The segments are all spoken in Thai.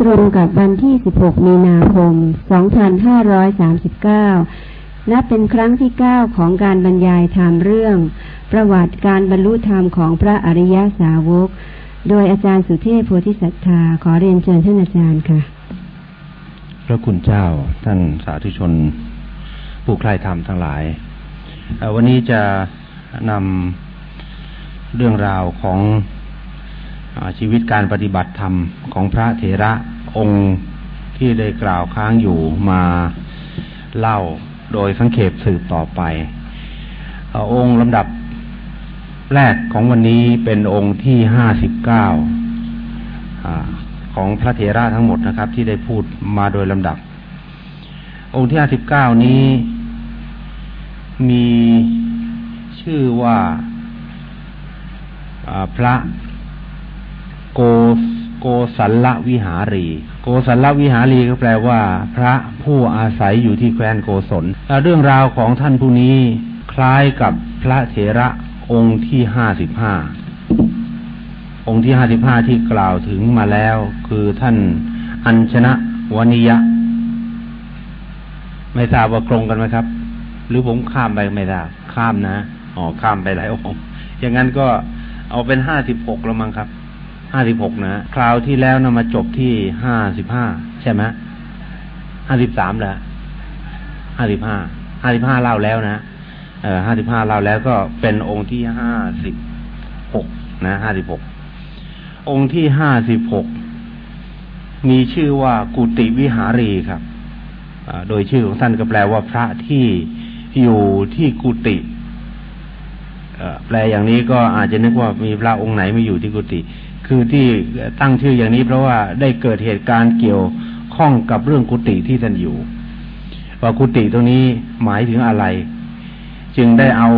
ตรงกับวันที่ 16 มีนาคม 2539 และเป็นครั้งที่ 9 ของการบรรยายธรรมเรื่อง ประวัติการบรรลุธรรมของพระอริยสาวก โดยอาจารย์สุเทพโพธิสัตธาขอเรียนเชิญท่านอาจารย์ค่ะ พระคุณเจ้าท่านสาธุชน ผู้ใคร่ธรรมทั้งหลาย วันนี้จะนำเรื่องราวของ ชีวิตการปฏิบัติธรรมของพระเถระองค์ที่ได้กล่าวค้างอยู่มาเล่าโดยสังเขปสืบต่อไปองค์ลำดับแรกของวันนี้เป็นองค์ที่ห้าสิบเก้าของพระเถระทั้งหมดนะครับ ที่ได้พูดมาโดยลำดับ องค์ที่ห้าสิบเก้านี้มีชื่อว่าพระ โกโกสัลลวิหารี โกสัลลวิหารีก็แปลว่า พระผู้อาศัยอยู่ที่แคว้นโกศลเรื่องราวของท่านผู้นี้คล้ายกับพระเถระองค์ที่ห้าสิบห้าองค์ที่ห้าสิบห้าที่กล่าวถึงมาแล้ว คือท่านอัญชนะวนิยะ ไม่ทราบว่าตรงกันไหมครับ หรือผมข้ามไปไม่ทราบข้ามนะอ๋อข้ามไปหลายองค์อย่างนั้นก็เอาเป็นห้าสิบหกแล้วมั้งครับ ห้าสิบหกนะคราวที่แล้วนะมาจบที่ห้าสิบห้าใช่ไหมห้าสิบสามแล้วห้าสิบห้าห้าสิบห้าเล่าแล้วนะเออห้าสิบห้าเล่าแล้วก็เป็นองค์ที่ห้าสิบหกนะห้าสิบหกองค์ที่ห้าสิบหกมีชื่อว่ากุติวิหารีครับโดยชื่อของท่านก็แปลว่าพระที่อยู่ที่กุติแปลอย่างนี้ก็อาจจะนึกว่ามีพระองค์ไหนไม่อยู่ที่กุฏิ คือที่ตั้งชื่ออย่างนี้เพราะว่าได้เกิดเหตุการณ์เกี่ยวข้องกับเรื่องกุฏิที่ท่านอยู่ ว่ากุฏิตรงนี้หมายถึงอะไร จึงได้เอา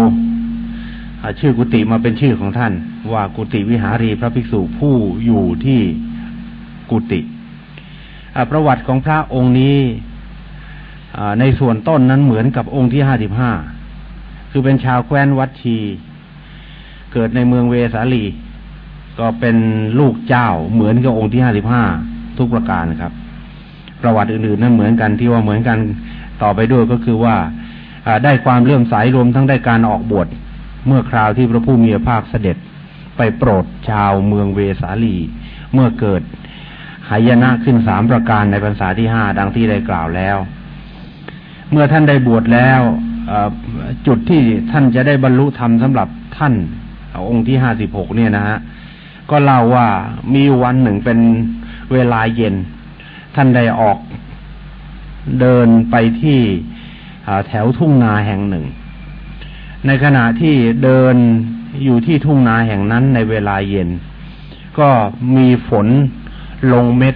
ชื่อกุฏิมาเป็นชื่อของท่าน ว่ากุฏิวิหารีพระภิกษุผู้อยู่ที่กุฏิประวัติของพระองค์นี้ในส่วนต้นนั้นเหมือนกับองค์ที่ห้าสิบห้าคือเป็นชาวแคว้นวัดชี เกิดในเมืองเวสาลี ก็เป็นลูกเจ้าเหมือนกับองค์ที่ห้าสิบห้าทุกประการครับ ประวัติอื่นๆนั้นเหมือนกันที่ว่าเหมือนกันต่อไปด้วยก็คือว่าได้ความเลื่อมใสรวมทั้งได้การออกบวชเมื่อคราวที่พระผู้มีพระภาคเสด็จไปโปรดชาวเมืองเวสาลี เมื่อเกิดหายนะขึ้นสามประการในพรรษาที่ห้าดังที่ได้กล่าวแล้ว เมื่อท่านได้บวชแล้วจุดที่ท่านจะได้บรรลุธรรมสำหรับท่านองค์ที่ห้าสิบหกเนี่ยนะฮะ ก็เล่าว่ามีวันหนึ่งเป็นเวลาเย็น ท่านได้ออกเดินไปที่แถวทุ่งนาแห่งหนึ่ง ในขณะที่เดินอยู่ที่ทุ่งนาแห่งนั้นในเวลาเย็น ก็มีฝนลงเม็ด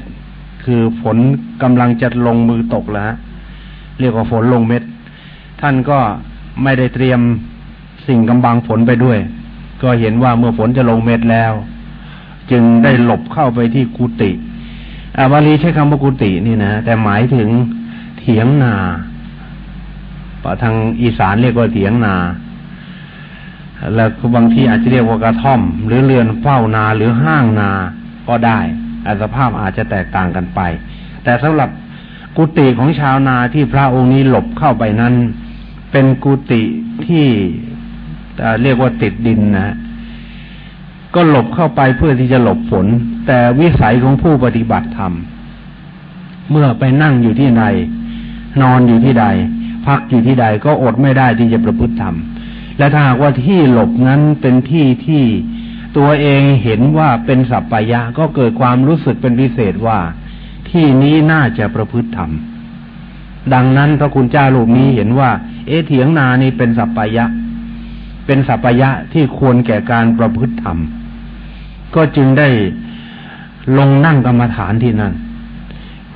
คือฝนกำลังจะลงมือตกแล้วเรียกว่าฝนลงเม็ด ท่านก็ไม่ได้เตรียมสิ่งกำบังฝนไปด้วย ก็เห็นว่าเมื่อฝนจะลงเม็ดแล้ว จึงได้หลบเข้าไปที่กุฏิอาบาลีใช้คำว่ากุฏินี่นะ แต่หมายถึงเถียงนาปะทางอีสานเรียกว่าเถียงนา แล้วบางทีอาจจะเรียกว่ากระท่อม หรือเรือนเฝ้านาหรือห้างนาก็ได้อาสภาพอาจจะแตกต่างกันไป แต่สำหรับกุฏิของชาวนาที่พระองค์นี้หลบเข้าไปนั้น เป็นกุฏิที่เรียกว่าติดดินนะ ก็หลบเข้าไปเพื่อที่จะหลบฝน แต่วิสัยของผู้ปฏิบัติธรรม เมื่อไปนั่งอยู่ที่ใดนอนอยู่ที่ใด พักอยู่ที่ใดก็อดไม่ได้ที่จะประพฤติธรรม และถ้าหากว่าที่หลบนั้นเป็นที่ที่ตัวเองเห็นว่าเป็นสัปปายะก็เกิดความรู้สึกเป็นพิเศษว่า ที่นี้น่าจะประพฤติธรรม ดังนั้นพระคุณเจ้าลูกนี้เห็นว่า เอเถียงนานี้เป็นสัปปายะ เป็นสัปปายะที่ควรแก่การประพฤติธรรม ก็จึงได้ลงนั่งกรรมฐานที่นั่น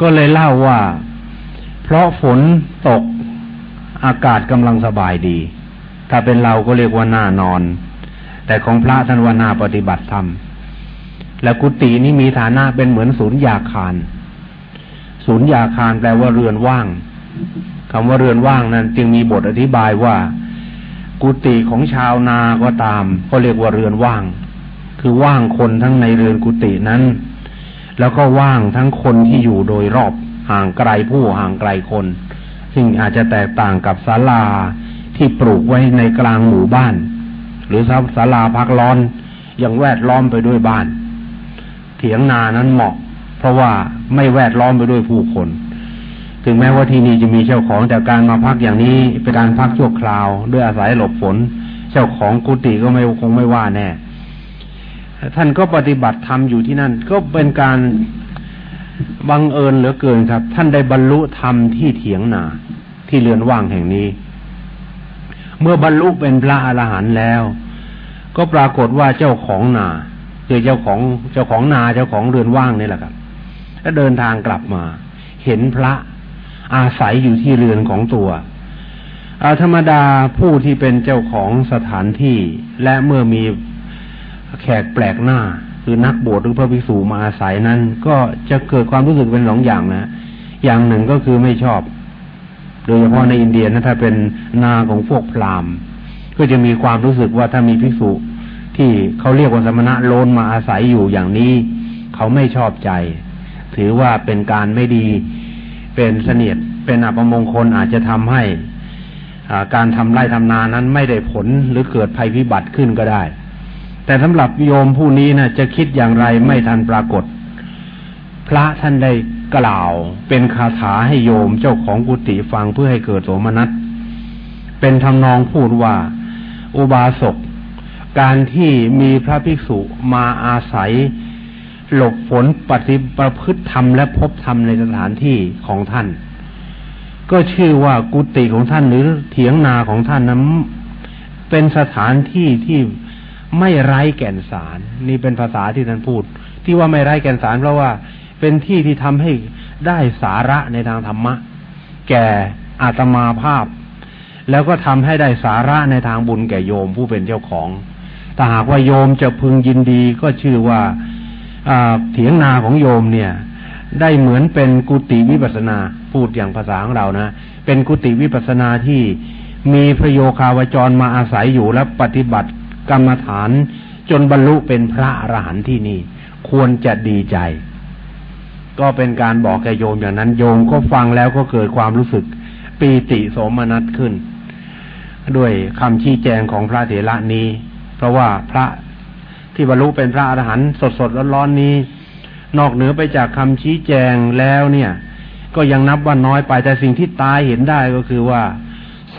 ก็เลยเล่าว่า เพราะฝนตกอากาศกำลังสบายดี ถ้าเป็นเราก็เรียกว่าหน้านอน แต่ของพระท่านว่านาปฏิบัติธรรม และกุฏินี้มีฐานะเป็นเหมือนศูนย์ยาคาร ศูนย์ยาคารแปลว่าเรือนว่างคำว่าเรือนว่างนั้นจึงมีบทอธิบายว่า กุฏิของชาวนาก็ตาม ก็เรียกว่าเรือนว่าง คือว่างคนทั้งในเรือนกุฏินั้น แล้วก็ว่างทั้งคนที่อยู่โดยรอบห่างไกลผู้ห่างไกลคน ซึ่งอาจจะแตกต่างกับศาลาที่ปลูกไว้ในกลางหมู่บ้าน หรือศาลาพักร้อนยังแวดล้อมไปด้วยบ้าน เถียงนานั้นเหมาะ เพราะว่าไม่แวดล้อมไปด้วยผู้คน ถึงแม้ว่าที่นี่จะมีเจ้าของแต่การมาพักอย่างนี้เป็นการพักชั่วคราว ด้วยอาศัยหลบฝน เจ้าของกุฏิก็ไม่คงไม่ว่าแน่ ท่านก็ปฏิบัติธรรมอยู่ที่นั่น ก็เป็นการบังเอิญเหลือเกินครับ ท่านได้บรรลุธรรมที่เถียงนาที่เรือนว่างแห่งนี้ เมื่อบรรลุเป็นพระอรหันต์แล้ว ก็ปรากฏว่าเจ้าของนาคือเจ้าของเจ้าของนาเจ้าของเรือนว่างนี่แหละครับก็เดินทางกลับมา เห็นพระอาศัยอยู่ที่เรือนของตัวธรรมดาผู้ที่เป็นเจ้าของสถานที่และเมื่อมี แขกแปลกหน้า คือนักบวชหรือพระภิกษุมาอาศัยนั้น ก็จะเกิดความรู้สึกเป็นสองอย่างนะ อย่างหนึ่งก็คือไม่ชอบ โดยเฉพาะในอินเดียนะถ้าเป็นนาของพวกพราหมณ์ ก็จะมีความรู้สึกว่าถ้ามีภิกษุที่เขาเรียกว่าสมณะโลนมาอาศัยอยู่อย่างนี้ เขาไม่ชอบใจ ถือว่าเป็นการไม่ดีเป็นเสนียดเป็นอัปมงคลอาจจะทำให้การทำไร่ทำนานั้นไม่ได้ผลหรือเกิดภัยพิบัติขึ้นก็ได้ แต่สำหรับโยมผู้นี้นะจะคิดอย่างไรไม่ทันปรากฏ พระท่านได้กล่าวเป็นคาถาให้โยมเจ้าของกุฏิฟังเพื่อให้เกิดโสมนัส เป็นทำนองพูดว่า อุบาสก การที่มีพระภิกษุมาอาศัย หลบฝนปฏิประพฤติธรรมและพบธรรมในสถานที่ของท่าน ก็ชื่อว่ากุฏิของท่านหรือเถียงนาของท่านนั้นเป็นสถานที่ที่ ไม่ไร้แก่นสาร นี่เป็นภาษาที่ท่านพูด ที่ว่าไม่ไร้แก่นสาร เพราะว่าเป็นที่ที่ทำให้ได้สาระในทางธรรมะ แก่อาตมาภาพ แล้วก็ทำให้ได้สาระในทางบุญแก่โยมผู้เป็นเจ้าของถ้าหากว่าโยมจะพึงยินดีก็ชื่อว่าเถียงนาของโยมเนี่ย ได้เหมือนเป็นกุฏิวิปัสนาพูดอย่างภาษาของเรานะเป็นกุฏิวิปัสนาที่มีพระโยคาวจรมาอาศัยอยู่และปฏิบัติ กรรมฐาน จนบรรลุเป็นพระอรหันต์ที่นี่ ควรจะดีใจ ก็เป็นการบอกแกโยมอย่างนั้นโยมก็ฟังแล้วก็เกิดความรู้สึกปีติสมนัสขึ้น ด้วยคำชี้แจงของพระเถระนี้ เพราะว่าพระที่บรรลุเป็นพระอรหันต์สดๆร้อนๆนี้ นอกเหนือไปจากคำชี้แจงแล้วเนี่ย ก็ยังนับว่าน้อยไปแต่สิ่งที่ตายเห็นได้ก็คือว่าส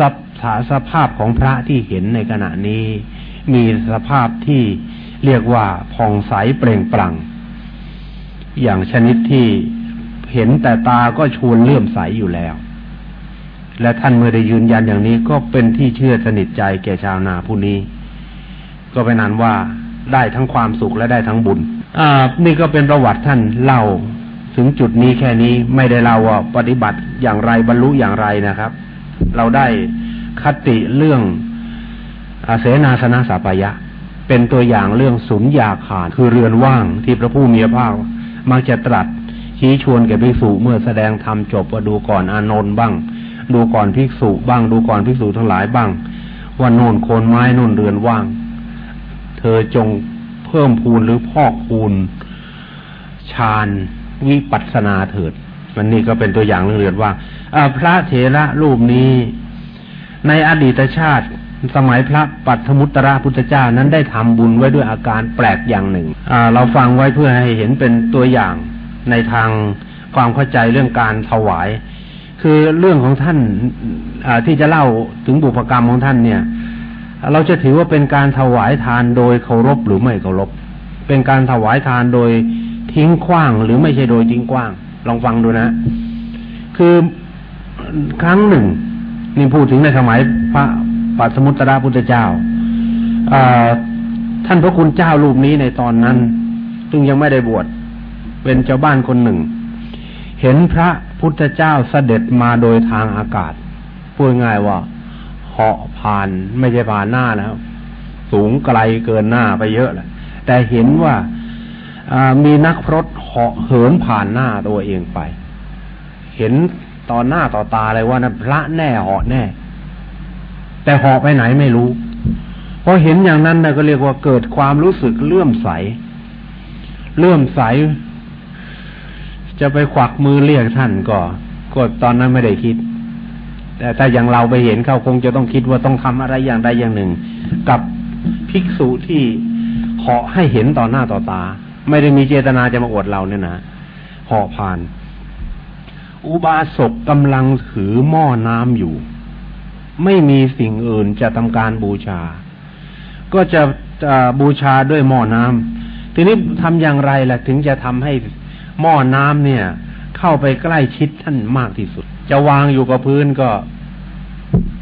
สภาพของพระที่เห็นในขณะนี้ มีสภาพที่เรียกว่าผ่องใสเปล่งปลั่ง อย่างชนิดที่เห็นแต่ตาก็ชวนเลื่อมใสอยู่แล้ว และท่านเมื่อได้ยืนยันอย่างนี้ก็เป็นที่เชื่อสนิทใจแก่ชาวนาผู้นี้ ก็เป็นนั้นว่าได้ทั้งความสุขและได้ทั้งบุญ อ่า นี่ก็เป็นประวัติท่านเล่าถึงจุดนี้แค่นี้ไม่ได้เล่าว่าปฏิบัติอย่างไรบรรลุอย่างไรนะครับ เราได้คติเรื่อง เสนาสนะสัพยะ เป็นตัวอย่างเรื่องสุญญาคารคือเรือนว่างที่พระผู้มีพระภาคมักจะตรัสชี้ชวนแก่ภิกษุเมื่อแสดงธรรมจบว่าดูก่อนอานนท์บ้าง ดูก่อนภิกษุบ้าง ดูก่อนภิกษุทั้งหลายบ้าง ว่าโน่นโคนไม้โน่นเรือนว่าง เธอจงเพิ่มพูนหรือพอกพูนฌานวิปัสนาเถิด มันนี่ก็เป็นตัวอย่างเรื่องเรือนว่างพระเถระรูปนี้ในอดีตชาติ สมัยพระปัทมุตระพุทธเจ้านั้นได้ทำบุญไว้ด้วยอาการแปลกอย่างหนึ่งเราฟังไว้เพื่อให้เห็นเป็นตัวอย่างในทางความเข้าใจเรื่องการถวาย คือเรื่องของท่านที่จะเล่าถึงบุพกรรมของท่านเนี่ย เราจะถือว่าเป็นการถวายทานโดยเคารพหรือไม่เคารพ เป็นการถวายทานโดยทิ้งขว้างหรือไม่ใช่โดยทิ้งขว้าง ลองฟังดูนะ คือครั้งหนึ่งนี่พูดถึงในสมัยพระ ปัสมุตระพุทธเจ้าท่านพระคุณเจ้ารูปนี้ในตอนนั้น ซึ่งยังไม่ได้บวชเป็นเจ้าบ้านคนหนึ่ง เห็นพระพุทธเจ้าเสด็จมาโดยทางอากาศพูดง่ายว่าเหาะผ่านไม่ใช่ผ่านหน้าแล้วสูงไกลเกินหน้าไปเยอะแหละแต่เห็นว่ามีนักพรตเหาะเหินผ่านหน้าตัวเองไป เห็นตอนหน้าต่อตาเลยว่านะพระแน่เหาะแน่ แต่หอไปไหนไม่รู้พอเห็นอย่างนั้นนะก็เรียกว่าเกิดความรู้สึกเลื่อมใส เลื่อมใส จะไปควักมือเรียกท่านก็ก็ตอนนั้นไม่ได้คิด แต่ถ้าอย่างเราไปเห็นเขาคงจะต้องคิดว่าต้องทำอะไรอย่างใดอย่างหนึ่ง กับภิกษุที่เหาะให้เห็นต่อหน้าต่อตา ไม่ได้มีเจตนาจะมาอวดเราเนี่ยนะหาะผ่าน อุบาสกกำลังถือหม้อน้ำอยู่ ไม่มีสิ่งอื่นจะทำการบูชา ก็จะบูชาด้วยหม้อน้ำทีนี้ทำอย่างไรล่ะถึงจะทำให้หม้อน้ำเนี่ย เข้าไปใกล้ชิดท่านมากที่สุด จะวางอยู่กับพื้นก็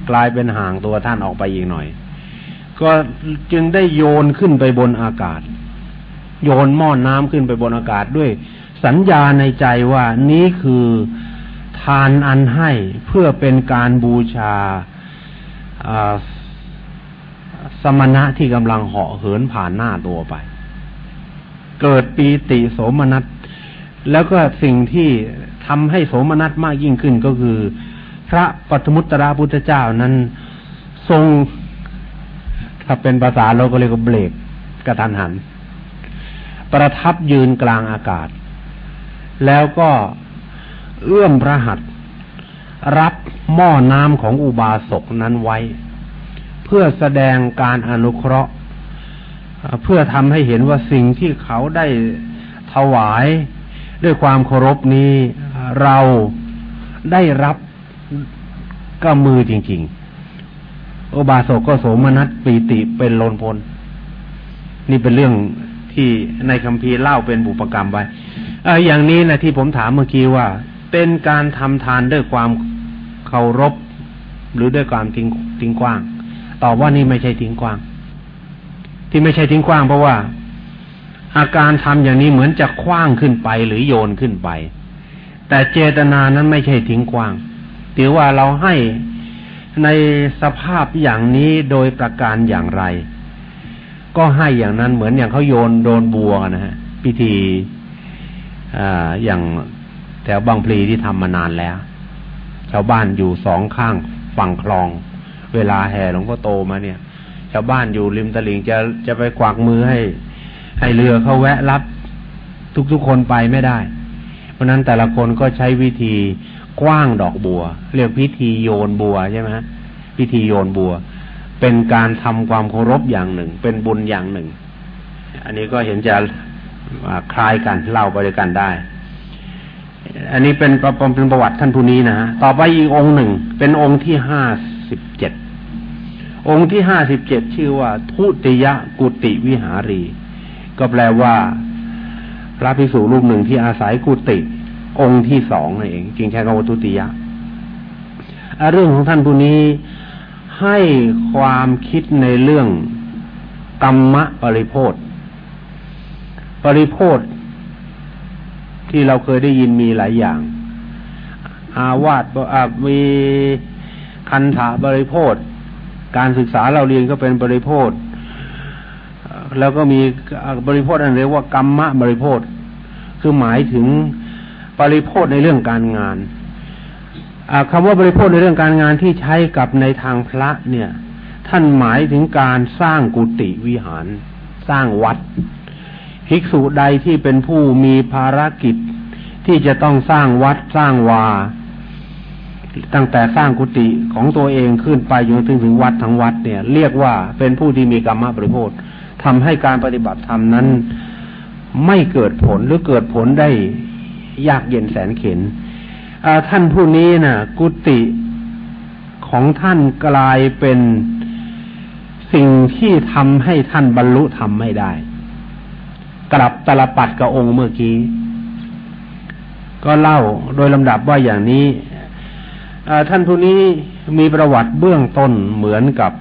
กลายเป็นห่างตัวท่านออกไปอีกหน่อย ก็จึงได้โยนขึ้นไปบนอากาศ โยนหม้อน้ำขึ้นไปบนอากาศด้วยสัญญาในใจว่านี้คือทานอันให้เพื่อเป็นการบูชา สมณะที่กำลังเหาะเหินผ่านหน้าตัวไป เกิดปีติโสมนัสแล้วก็สิ่งที่ทำให้โสมนัสมากยิ่งขึ้นก็คือ พระปัทมุตตราพุทธเจ้านั้นทรง ถ้าเป็นภาษาเราก็เรียกว่าเบรกกระทันหัน ประทับยืนกลางอากาศ แล้วก็เอื้อมพระหัตรับ หม้อน้ำของอุบาสกนั้นไว้ เพื่อแสดงการอนุเคราะห์ เพื่อทำให้เห็นว่าสิ่งที่เขาได้ถวายด้วยความเคารพนี้เราได้รับก็มือจริง ๆ อุบาสกก็โสมนัสปีติเป็นโลนพล นี่เป็นเรื่องที่ในคัมภีร์เล่าเป็นบุปกรรมไว้อออย่างนี้นะที่ผมถามเมื่อกี้ว่า เป็นการทำทานด้วยความ เคารพ หรือด้วยความทิ้งทิ้งกว้างตอบว่านี่ไม่ใช่ทิ้งกว้าง ที่ไม่ใช่ทิ้งกว้างเพราะว่า อาการทำอย่างนี้เหมือนจะคว้างขึ้นไปหรือโยนขึ้นไป แต่เจตนานั้นไม่ใช่ทิ้งกว้างถือว่าเราให้ในสภาพอย่างนี้โดยประการอย่างไร ก็ให้อย่างนั้นเหมือนอย่างเขาโยนโดนบัวนะฮะพิธีอ่าอย่างแถวบางพลีที่ทำมานานแล้ว ชาวบ้านอยู่สองข้างฝั่งคลอง เวลาแห่หลวงพ่อโตมาเนี่ย ชาวบ้านอยู่ริมตลิ่งจะจะไปกวักมือให้ ให้เรือเขาแวะรับ ทุกๆคนไปไม่ได้ เพราะนั้นแต่ละคนก็ใช้วิธีกว้างดอกบัว เรียกพิธีโยนบัวใช่ไหมพิธีโยนบัว เป็นการทำความเคารพอย่างหนึ่ง เป็นบุญอย่างหนึ่ง อันนี้ก็เห็นจะคล้ายกันเล่าไปด้วยกันได้ อันนี้เป็นประเป็นประวัติท่านผู้นี้นะฮะต่อไปอีกองค์หนึ่ง เป็นองค์ที่ห้าสิบเจ็ดองค์ที่ห้าสิบเจ็ดชื่อว่า ทุติยกุติวิหารี ก็แปลว่า พระภิกษุรูปหนึ่งที่อาศัยกุฏิองค์ที่สองนั่นเองจริงใช้คำว่าทุติยะเรื่องของท่านผู้นี้ให้ความคิดในเรื่องกรรมะปริโพธปริโพธ ที่เราเคยได้ยินมีหลายอย่าง อาวาสมีคันถาบริโภธการศึกษาเราเรียนก็เป็นบริโภธแล้วก็มีบริโภคอันเรียกว่ากรรมะบริโภคคือหมายถึงบริโภคในเรื่องการงานคำว่าบริโภคในเรื่องการงานที่ใช้กับในทางพระเนี่ย ท่านหมายถึงการสร้างกุฏิวิหาร สร้างวัด ภิกษุใดที่เป็นผู้มีภารกิจ ที่จะต้องสร้างวัดสร้างวา ตั้งแต่สร้างกุฏิของตัวเองขึ้นไปจนถึงถึงวัดทั้งวัดเนี่ย เรียกว่าเป็นผู้ที่มีกรรมะบริโภคทำให้การปฏิบัติธรรมนั้น ไม่เกิดผลหรือเกิดผลได้ยากเย็นแสนเข็นท่านผู้นี้นะ่ะ กุติของท่านกลายเป็นสิ่งที่ทำให้ท่านบรรลุธรรมไม่ได้ กลับตลปัดกับองค์เมื่อกี้ ก็เล่าโดยลำดับว่าอย่างนี้ท่านผู้นี้มีประวัติเบื้องต้นเหมือนกับ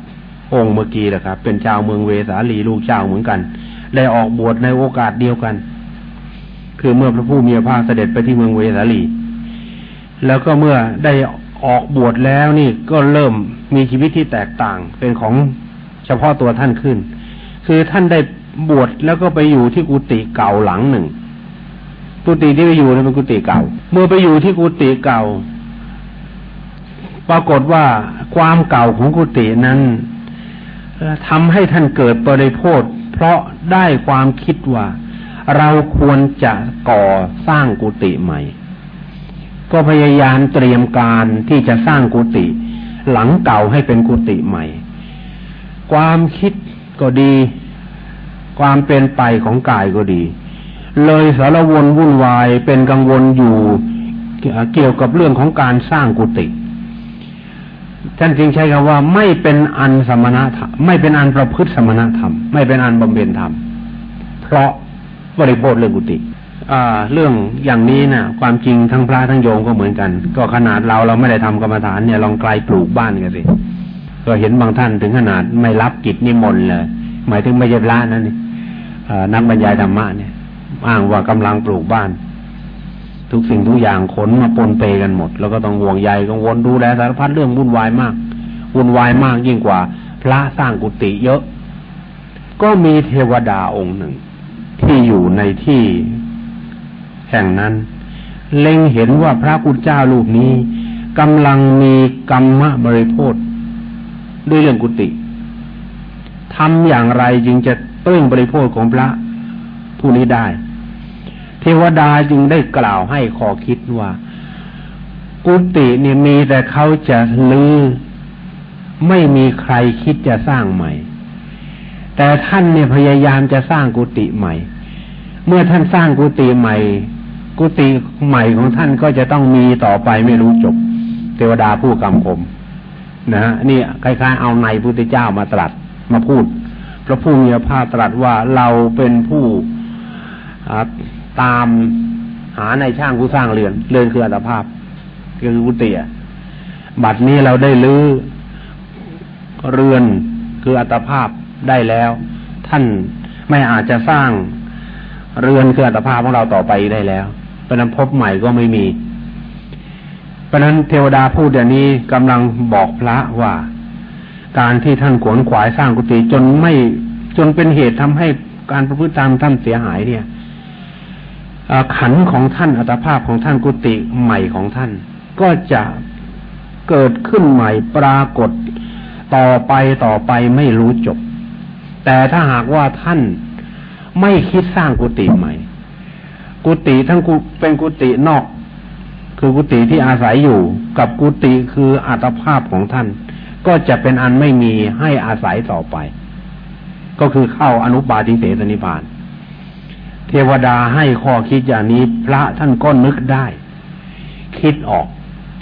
องค์เมื่อกี้แหละครับ เป็นชาวเมืองเวสาลีลูกเจ้าเหมือนกัน ได้ออกบวชในโอกาสเดียวกัน คือเมื่อพระผู้มีพระภาคเสด็จไปที่เมืองเวสาลี แล้วก็เมื่อได้ออกบวชแล้วนี่ก็เริ่มมีชีวิตที่แตกต่างเป็นของเฉพาะตัวท่านขึ้น คือท่านได้ บวชแล้วก็ไปอยู่ที่กุฏิเก่าหลังหนึ่ง กุฏิที่ไปอยู่นั้นเป็นกุฏิเก่า เมื่อไปอยู่ที่กุฏิเก่า ปรากฏว่าความเก่าของกุฏินั้นทำให้ท่านเกิดปริโภทเพราะได้ความคิดว่า เราควรจะก่อสร้างกุฏิใหม่ ก็พยายามเตรียมการที่จะสร้างกุฏิหลังเก่าให้เป็นกุฏิใหม่ ความคิดก็ดี ความเป็นไปของกายก็ดี เลยสารวนวุ่นวายเป็นกังวลอยู่เกี่ยวกับเรื่องของการสร้างกุฏิท่านจึงใช้คำว่าไม่เป็นอันสมณธรรมไม่เป็นอันประพฤติสมณธรรม ไม่เป็นอันบำเพ็ญธรรม เพราะบริโภคเรื่องกุฏิเรื่องอย่างนี้นะ่ะ ความจริงทั้งพระทั้งโยมก็เหมือนกัน ก็ขนาดเราเราไม่ได้ทำกรรมฐานเนี่ยลองไกลปลูกบ้านกันสิก็เห็นบางท่านถึงขนาดไม่รับกิจนิมนต์เลย หมายถึงไม่ใช่พระนั่นนี่นักบรรยายธรรมะเนี่ย อ้างว่ากำลังปลูกบ้าน ทุกสิ่งทุกอย่างขนมาปนเปกันหมด แล้วก็ต้องห่วงใยกังวลดูแลสารพัดเรื่องวุ่นวายมากวุ่นวายมากยิ่งกว่า พระสร้างกุฏิเยอะ ก็มีเทวดาองค์หนึ่ง ที่อยู่ในที่แห่งนั้น เล็งเห็นว่าพระกุณเจ้าลูกนี้กำลังมีกรรมะบริโภคด้วยเรื่องกุฏิ ทำอย่างไรจึงจะเตื้องบริโภคของพระผู้นี้ได้ เทวดาจึงได้กล่าวให้ขอคิดว่า กุฏิเนี่ยมีแต่เขาจะลือไม่มีใครคิดจะสร้างใหม่ แต่ท่านเนี่ยพยายามจะสร้างกุฏิใหม่ เมื่อท่านสร้างกุฏิใหม่ กุฏิใหม่ของท่านก็จะต้องมีต่อไปไม่รู้จบ เทวดาผู้กำผมนะฮะนี่คล้ายๆเอาในพุทธเจ้ามาตรัส มาพูด พระผู้มีพระภาคตรัสว่าเราเป็นผู้ตามหาในช่างผู้สร้างเรือน เรือนคืออัตภาพ คือกุฏิบัดนี้เราได้ลื้อเรือนคืออัตภาพได้แล้ว ท่านไม่อาจจะสร้างเรือนคืออัตภาพของเราต่อไปได้แล้ว เพราะนั้นพบใหม่ก็ไม่มี เพราะนั้นเทวดาพูดอย่างนี้กำลังบอกพระว่า การที่ท่านขวนขวายสร้างกุฏิจนไม่จนเป็นเหตุทำให้การประพฤติตามท่านเสียหายเนี่ยขันของท่านอัตภาพของท่านกุฏิใหม่ของท่าน ก็จะเกิดขึ้นใหม่ปรากฏต่อไปต่อไปไม่รู้จบ แต่ถ้าหากว่าท่านไม่คิดสร้างกุฏิใหม่ กุฏิทั้งกุเป็นกุฏินอก คือกุฏิที่อาศัยอยู่กับกุฏิคืออัตภาพของท่าน ก็จะเป็นอันไม่มีให้อาศัยต่อไป ก็คือเข้าอนุปาทิเสสนิพาน เทวดาให้ข้อคิดอย่างนี้พระท่านก็นึกได้ คิดออก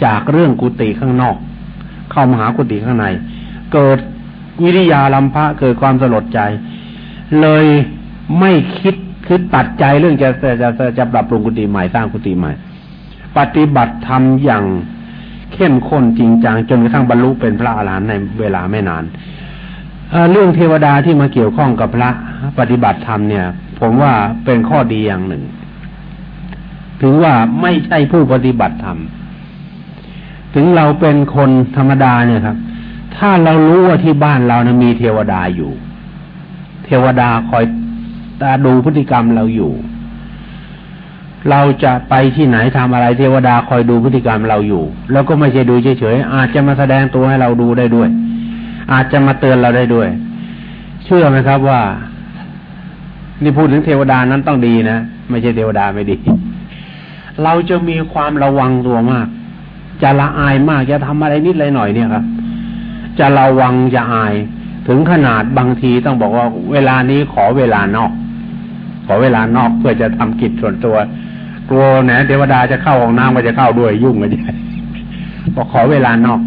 จากเรื่องกุฏิข้างนอก เข้ามาหากุฏิข้างใน เกิดวิริยาลัมพะเกิดความสลดใจ เลยไม่คิดคือตัดใจเรื่องจะจะจะจะปรับปรุงกุฏิใหม่สร้างกุฏิใหม่ ปฏิบัติธรรมอย่าง เข้มข้นจริงจังจนกระทั่งบรรลุเป็นพระอรหันต์ในเวลาไม่นานเรื่องเทวดาที่มาเกี่ยวข้องกับพระปฏิบัติธรรมเนี่ย ผมว่าเป็นข้อดีอย่างหนึ่ง ถึงว่าไม่ใช่ผู้ปฏิบัติธรรม ถึงเราเป็นคนธรรมดาเนี่ยครับ ถ้าเรารู้ว่าที่บ้านเรานะมีเทวดาอยู่ เทวดาคอยตาดูพฤติกรรมเราอยู่ เราจะไปที่ไหนทำอะไรเทวดาคอยดูพฤติกรรมเราอยู่ แล้วก็ไม่ใช่ดูเฉยๆอาจจะมาแสดงตัวให้เราดูได้ด้วย อาจจะมาเตือนเราได้ด้วย เชื่อไหมครับว่า นี่พูดถึงเทวดานั้นต้องดีนะไม่ใช่เทวดาไม่ดี เราจะมีความระวังตัวมาก จะละอายมากจะทำอะไรนิดอะไรหน่อยเนี่ยครับ จะระวังจะอาย ถึงขนาดบางทีต้องบอกว่า เวลานี้ขอเวลานอก ขอเวลานอกเพื่อจะทำกิจส่วนตัว กลัวแหนเทวดาจะเข้าห้องน้ำก็จะเข้าด้วยยุ่งกันใหญ่บอกขอเวลานอก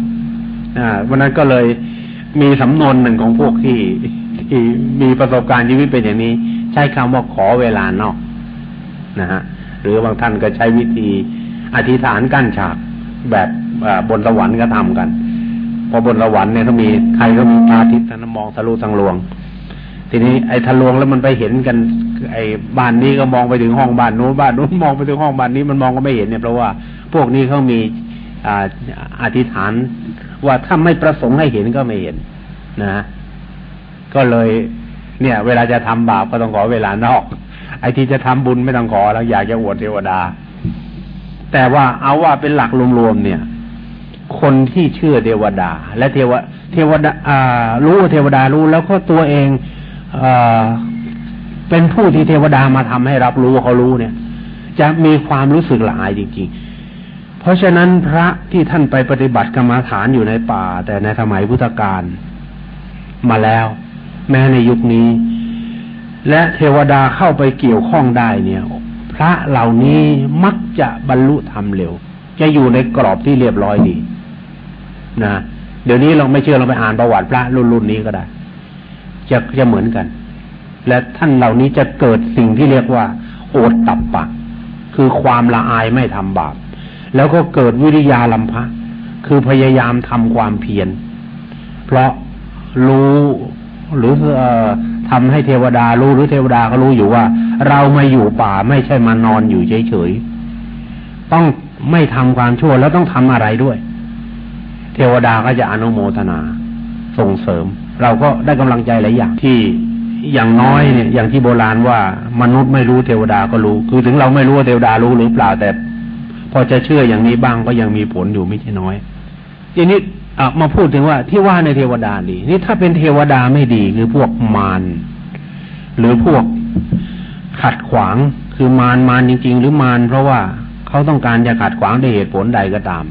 อ่าวันนั้นก็เลยมีสำนวนหนึ่งของพวกที่ที่มีประสบการณ์ชีวิตเป็นอย่างนี้ ใช้คำว่าขอเวลานอกนะฮะหรือบางท่านก็ใช้วิธีอธิษฐานกั้นฉากแบบบนสวรรค์ก็ทำกัน พอบนสวรรค์เนี่ยเขามีใครก็มีตาทิพย์นมองทะลุทางลวง ทีนี้ไอ้ทะลวงแล้วมันไปเห็นกัน ไอ้บ้านนี้ก็มองไปถึงห้องบ้านโน้นบ้านโน้นมองไปถึงห้องบ้านนี้มันมองก็ไม่เห็นเนี่ยเพราะว่าพวกนี้เขามีอาอธิษฐานว่าถ้าไม่ประสงค์ให้เห็นก็ไม่เห็นนะ ก็เลย เนี่ย เวลาจะทำบาปก็ต้องขอเวลานอก ไอ้ที่จะทำบุญไม่ต้องขอแล้วอยากจะอวดเทวดา แต่ว่าเอาว่าเป็นหลักรวมๆเนี่ย คนที่เชื่อเทวดา และเทวเทวดารู้เทวดารู้แล้วก็ตัวเอง เป็นผู้ที่เทวดามาทำให้รับรู้ว่าเขารู้เนี่ย จะมีความรู้สึกหลายจริง ๆ เพราะฉะนั้นพระที่ท่านไปปฏิบัติกรรมฐานอยู่ในป่า แต่ในสมัยพุทธกาลมาแล้ว แม้ในยุคนี้ และเทวดาเข้าไปเกี่ยวข้องได้เนี่ย พระเหล่านี้มักจะบรรลุธรรมเร็ว จะอยู่ในกรอบที่เรียบร้อยดี นะเดี๋ยวนี้เราไม่เชื่อเราไปอ่านประวัติพระรุ่นรุ่นนี้ก็ได้ จะจะเหมือนกัน และท่านเหล่านี้จะเกิดสิ่งที่เรียกว่า โอดตับปะ คือความละอายไม่ทำบาป แล้วก็เกิดวิริยาลัมพะ คือพยายามทำความเพียร เพราะรู้หรืออทำให้เทวดารู้หรือเทวดาก็รู้อยู่ว่า เรามาอยู่ป่าไม่ใช่มานอนอยู่เฉยๆ ต้องไม่ทำความชั่วแล้วต้องทำอะไรด้วย เทวดาก็จะอนุโมทนาส่งเสริม เราก็ได้กำลังใจหลายอย่างที่อย่างน้อยเนี่ยอย่างที่โบราณว่ามนุษย์ไม่รู้เทวดาก็รู้ คือถึงเราไม่รู้ว่าเทวดารู้หรือเปล่าแต่ พอจะเชื่ออย่างนี้บ้างก็ยังมีผลอยู่ไม่ใช่น้อย ทีนี้มาพูดถึงว่าที่ว่าในเทวดาดีนี่ถ้าเป็นเทวดาไม่ดีคือพวกมารหรือพวกขัดขวางคือมารมารจริง ๆ หรือมารเพราะว่าเขาต้องการจะขัดขวางด้วยเหตุผลใดก็ตาม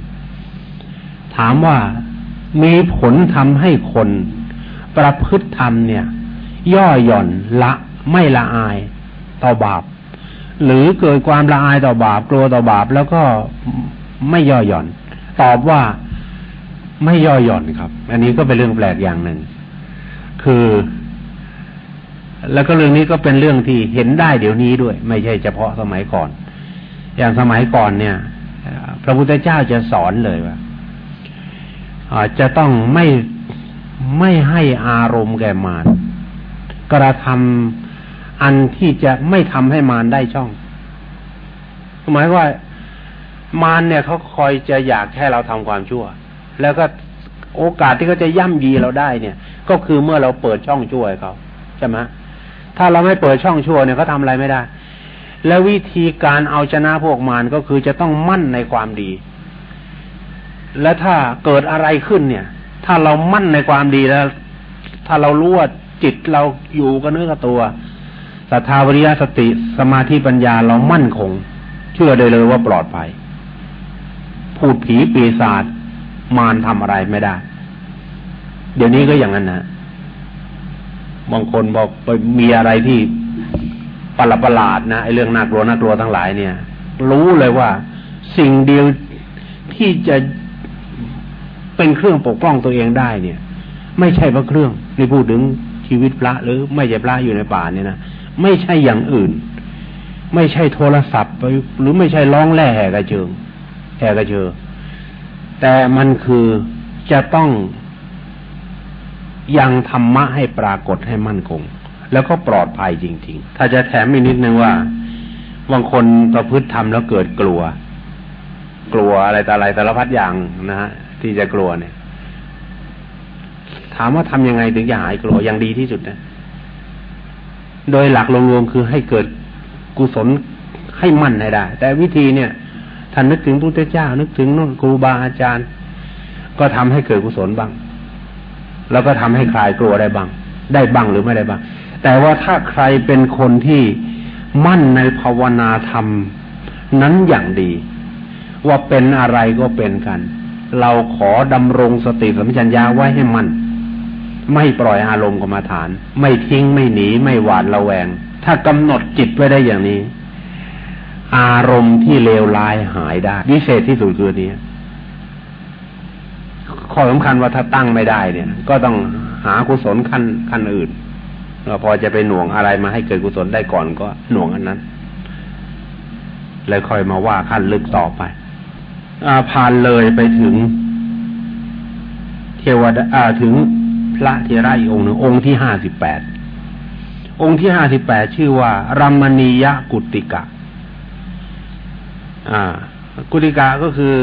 ถามว่ามีผลทำให้คน ประพฤติธรรมเนี่ย ย่อหย่อนละไม่ละอายต่อบาป หรือเกิดความละอายต่อบาป กลัวต่อบาป แล้วก็ไม่ย่อหย่อน ตอบว่าไม่ย่อหย่อนครับ อันนี้ก็เป็นเรื่องแปลกอย่างหนึ่ง คือ แล้วก็เรื่องนี้ก็เป็นเรื่องที่เห็นได้เดี๋ยวนี้ด้วย ไม่ใช่เฉพาะสมัยก่อน อย่างสมัยก่อนเนี่ยพระพุทธเจ้าจะสอนเลยว่าจะต้องไม่ ไม่ให้อารมณ์แก่มารกระทำอันที่จะไม่ทำให้มารได้ช่อง หมายว่ามารเนี่ยเขาคอยจะอยากแค่เราทำความชั่ว แล้วก็โอกาสที่เขาจะย่ำยีเราได้เนี่ย ก็คือเมื่อเราเปิดช่องชั่วให้เขาใช่ไหมถ้าเราไม่เปิดช่องชั่วเนี่ยเขาทาอะไรไม่ได้ แล้ววิธีการเอาชนะพวกมารก็คือจะต้องมั่นในความดี และถ้าเกิดอะไรขึ้นเนี่ย ถ้าเรามั่นในความดีแล้ว ถ้าเรารู้ว่าจิตเราอยู่กับเนื้อกับตัวศรัทธาวิริยะสติสมาธิปัญญาเรามั่นคง เชื่อได้เลยว่าปลอดภัยพูดผีปีศาจมารทำอะไรไม่ได้ เดี๋ยวนี้ก็อย่างนั้นนะบางคนบอกไปมีอะไรที่ประหลาดนะไอ้เรื่องน่ากลัวน่ากลัวทั้งหลายเนี่ย รู้เลยว่า สิ่งเดียวที่จะ เป็นเครื่องปกป้องตัวเองได้เนี่ย ไม่ใช่พระเครื่องในพูดถึงชีวิตพระหรือไม่ใช่พระอยู่ในป่าเนี่ยนะไม่ใช่อย่างอื่น ไม่ใช่โทรศัพท์หรือไม่ใช่ร้องแร่แห่กระเจิงแห่กระเจอ แต่มันคือจะต้องยังธรรมะให้ปรากฏให้มั่นคง แล้วก็ปลอดภัยจริง ๆ ถ้าจะแถมอีกนิดนึงว่าบางคนประพฤติทำแล้วเกิดกลัว กลัวอะไรแต่อะไรแต่ละพัดอย่างนะฮะ ที่จะกลัวเนี่ย ถามว่าทำยังไงถึงจะหายกลัวอย่างดีที่สุดนะ โดยหลักรวมๆคือให้เกิดกุศลให้มั่นให้ได้ แต่วิธีเนี่ยท่านนึกถึงพระพุทธเจ้า นึกถึงนู่นครูบาอาจารย์ ก็ทำให้เกิดกุศลบ้าง แล้วก็ทำให้คลายกลัวได้บ้าง ได้บ้างหรือไม่ได้บ้าง แต่ว่าถ้าใครเป็นคนที่มั่นในภาวนาธรรมนั้นอย่างดี ว่าเป็นอะไรก็เป็นกัน เราขอดำรงสติสัมปชัญญะไว้ให้มันไม่ปล่อยอารมณ์กรรมาฐาน ไม่ทิ้งไม่หนีไม่หวาดระแวง ถ้ากำหนดจิตไว้ได้อย่างนี้ อารมณ์ที่เลวร้ายหายได้วิเศษที่สุดคือนี้ข้อสำคัญว่าถ้าตั้งไม่ได้เนี่ย ก็ต้องหากุศลขั้นขั้นอื่นเราพอจะไปหน่วงอะไรมาให้เกิดกุศลได้ก่อนก็หน่วงอันนั้น แล้วค่อยมาว่าขั้นลึกต่อไป ผ่านเลยไปถึง เทวดาถึงพระเทระอีกองค์หนึ่งองค์ที่ห้าสิบแปดองค์ที่ห้าสิบแปดชื่อว่ารัมณียกุติกะ อ่า กุติกะก็คือ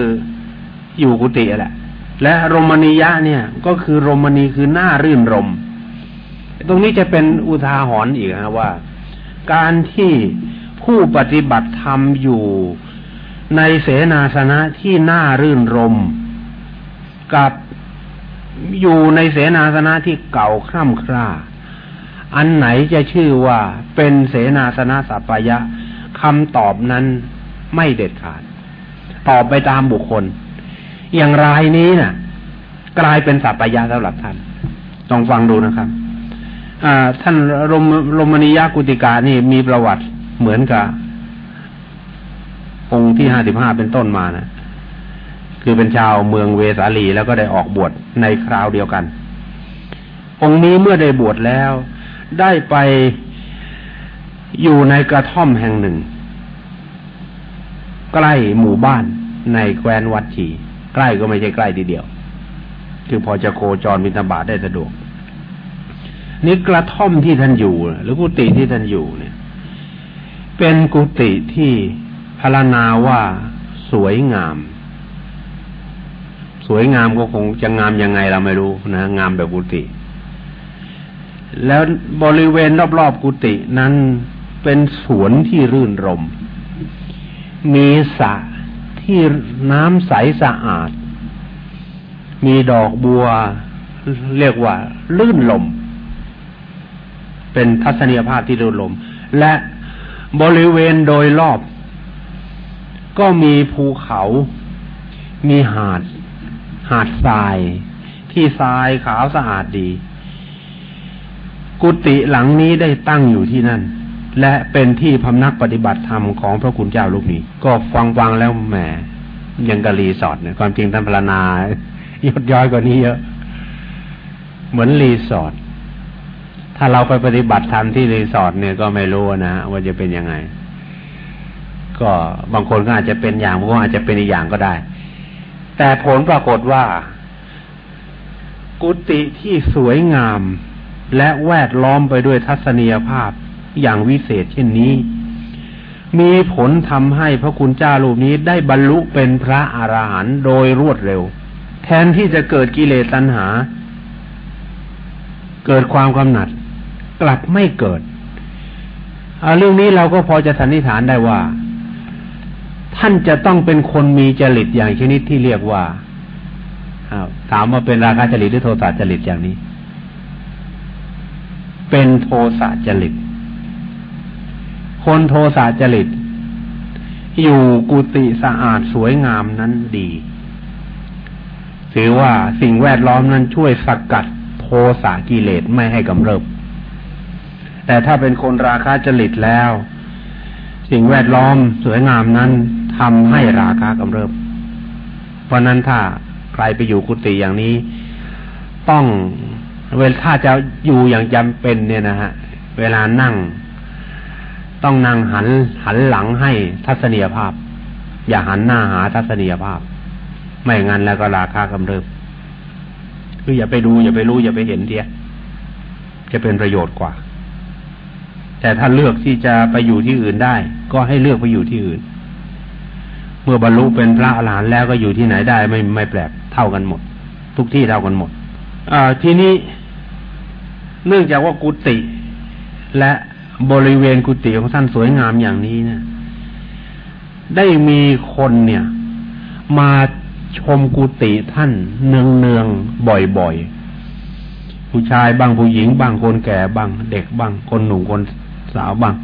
อยู่กุฏิแหละ และรมณียะเนี่ย ก็คือรมณีคือหน้ารื่นรม ตรงนี้จะเป็นอุทาหรณ์อีกนะว่า การที่ผู้ปฏิบัติธรรมอยู่ ในเสนาสนะที่น่ารื่นรม กับอยู่ในเสนาสนะที่เก่าคร่ำคร่า อันไหนจะชื่อว่าเป็นเสนาสนะสัพพยะคำตอบนั้นไม่เด็ดขาด ตอบไปตามบุคคล อย่างรายนี้นะ่ะ กลายเป็นสัพพยะสำหรับท่านต้องฟังดูนะครับท่านรมรมณียกุติกานี่มีประวัติเหมือนกับ องค์ที่ห้าสิบห้าเป็นต้นมานะคือเป็นชาวเมืองเวสาลีแล้วก็ได้ออกบวชในคราวเดียวกัน องค์นี้เมื่อได้บวชแล้ว ได้ไปอยู่ในกระท่อมแห่งหนึ่ง ใกล้หมู่บ้านในแคว้นวัดชี ใกล้ก็ไม่ใช่ใกล้ทีเดียว คือพอจะโคจรมินบาตได้สะดวกนี่กระท่อมที่ท่านอยู่ หรือกุฏิที่ท่านอยู่เนี่ย เป็นกุฏิที่ พรรณนาว่าสวยงาม สวยงามก็คงจะงามยังไงเราไม่รู้นะงามแบบกุฏิแล้วบริเวณรอบๆกุฏินั้นเป็นสวนที่รื่นรม มีสระที่น้ำใสสะอาด มีดอกบัวเรียกว่า ลื่นลม เป็นทัศนียภาพที่รื่นลม และบริเวณโดยรอบ ก็มีภูเขา มีหาด หาดทราย ที่ทรายขาวสะอาดดี กุฏิหลังนี้ได้ตั้งอยู่ที่นั่น และเป็นที่พำนักปฏิบัติธรรมของพระคุณเจ้ารูปนี้ ก็ฟังฟังแล้วแหมยังกะรีสอร์ทเนี่ยความจริงท่านพรรณนาหยดย้อยกว่านี้เยอะ เหมือนรีสอร์ทถ้าเราไปปฏิบัติธรรมที่รีสอร์ทเนี่ยก็ไม่รู้นะว่าจะเป็นยังไง ก็บางคนก็อาจจะเป็นอย่างบางคนอาจจะเป็นอีกอย่างก็ได้ แต่ผลปรากฏว่า กุฏิที่สวยงาม และแวดล้อมไปด้วยทัศนียภาพอย่างวิเศษเช่นนี้ มีผลทำให้พระคุณเจ้ารูปนี้ได้บรรลุเป็นพระอรหันต์โดยรวดเร็ว แทนที่จะเกิดกิเลสตัณหา เกิดความกำหนัด กลับไม่เกิดเรื่องนี้เราก็พอจะสันนิษฐานได้ว่า ท่านจะต้องเป็นคนมีจริตอย่างชนิดที่เรียกว่าถามว่าเป็นราคาจริตหรือโทสะจริตอย่างนี้ เป็นโทสะจริต คนโทสะจริต อยู่กุฏิสะอาดสวยงามนั้นดี ถือว่าสิ่งแวดล้อมนั้นช่วยสกัดโทสะกิเลสไม่ให้กำเริบ แต่ถ้าเป็นคนราคะจริตแล้ว สิ่งแวดล้อมสวยงามนั้นทำให้ราคะกำเริบ เพราะนั้นถ้าใครไปอยู่กุฏิอย่างนี้ ต้องเวลาถ้าจะอยู่อย่างจำเป็นเนี่ยนะฮะ เวลานั่ง ต้องนั่งหันหันหลังให้ทัศนียภาพ อย่าหันหน้าหาทัศนียภาพ ไม่งั้นแล้วก็ราคากำเริบคืออย่าไปดูอย่าไปรู้อย่าไปเห็นเดียจะเป็นประโยชน์กว่า แต่ถ้าเลือกที่จะไปอยู่ที่อื่นได้ ก็ให้เลือกไปอยู่ที่อื่น เมื่อบรรลุเป็นพระอรหันต์แล้วก็อยู่ที่ไหนได้ไม่ไม่แปลกเท่ากันหมด ทุกที่เท่ากันหมดอทีนี้เนื่องจากว่ากุฏิและบริเวณกุฏิของท่านสวยงามอย่างนี้เนะี่ย ได้มีคนเนี่ย มาชมกุฏิท่านเนืองเนืองบ่อยๆผู้ชายบ้างผู้หญิงบ้างคนแก่บ้างเด็กบ้างคนหนุ่มคน สาวบ้าง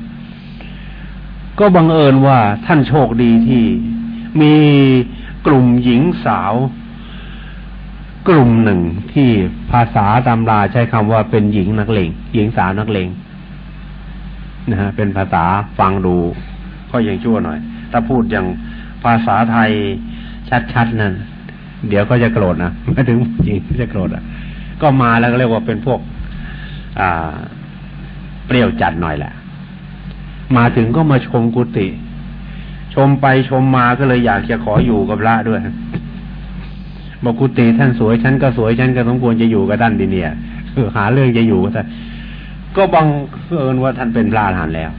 ก็บังเอิญว่าท่านโชคดีที่มีกลุ่มหญิงสาว กลุ่มหนึ่งที่ภาษาตำราใช้คำว่าเป็นหญิงนักเลงหญิงสาวนักเลงนะฮะเป็นภาษาฟังดูก็ยังชั่วหน่อย ถ้าพูดอย่างภาษาไทยชัดๆนั่นเดี๋ยวก็จะโกรธนะไม่ถึงจริงจะโกรธอะ ก็มาแล้วก็เรียกว่าเป็นพวก อ่า เปรี้ยวจัดหน่อยแหละ มาถึงก็มาชมกุฏิชมไปชมมาก็เลยอยากจะขออยู่กับพระด้วยบอกกุฏิท่านสวยฉันก็สวยฉันก็สมควรจะอยู่กับท่านดีเนี่ยหาเรื่องจะอยู่กับท่านก็บังเอิญว่าท่านเป็นพระอรหันต์แล้ว